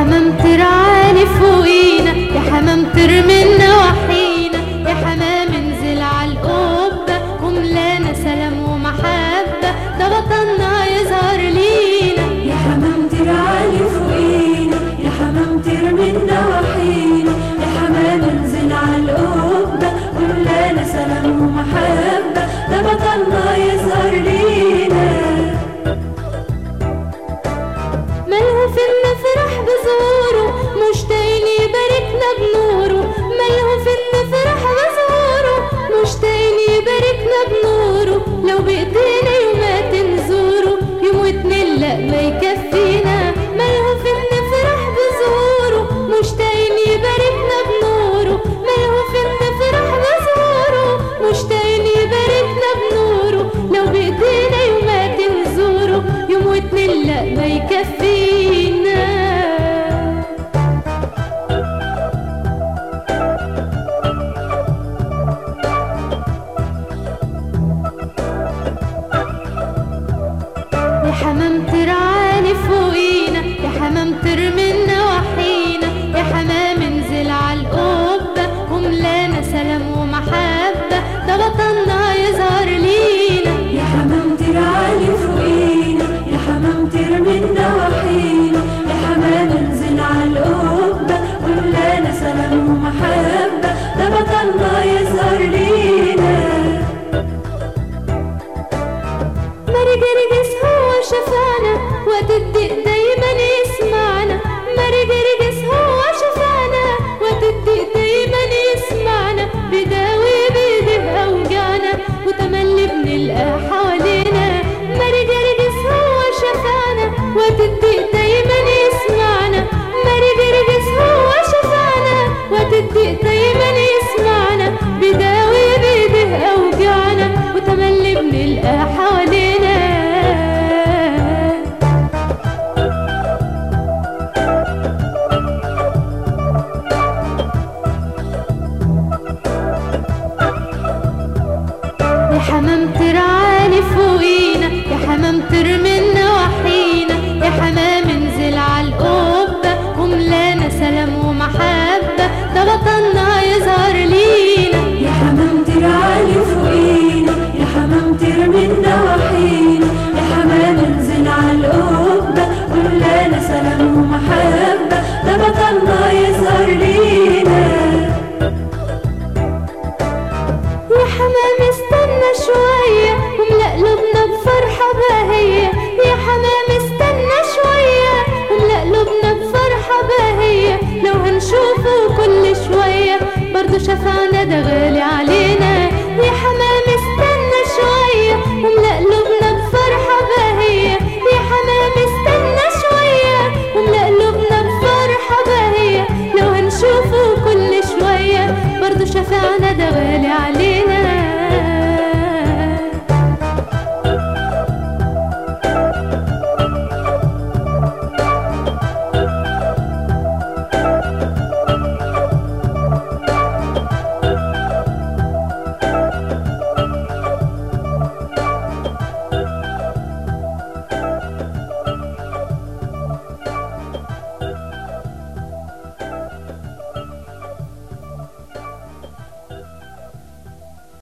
حمام طير فوقينا يا حمام ترمي حمام ترعاني فوقينا يا حمام ترمنا وحينا يا حمام انزل عالقبة وملانا سلام ومحبة ده بطلنا يظهر لينا. يا حمام ترعالي فوقينا يا حمام ترمينا يا حمام انزل وملانا سلام ومحبة ده بطلنا يظهر لينا. حمام ترعاني فوقينا يا حمام ترمنا وحينا يا حمام انزل عالقبة وملانا سلام ده غالي علينا. يا حمام استنى شوية وملأ قلوبنا بفرحة باهية. يا حمام استنى شوية بفرحة باهية. لو هنشوفه كل شوية برضو شفعنا ده غالي علينا.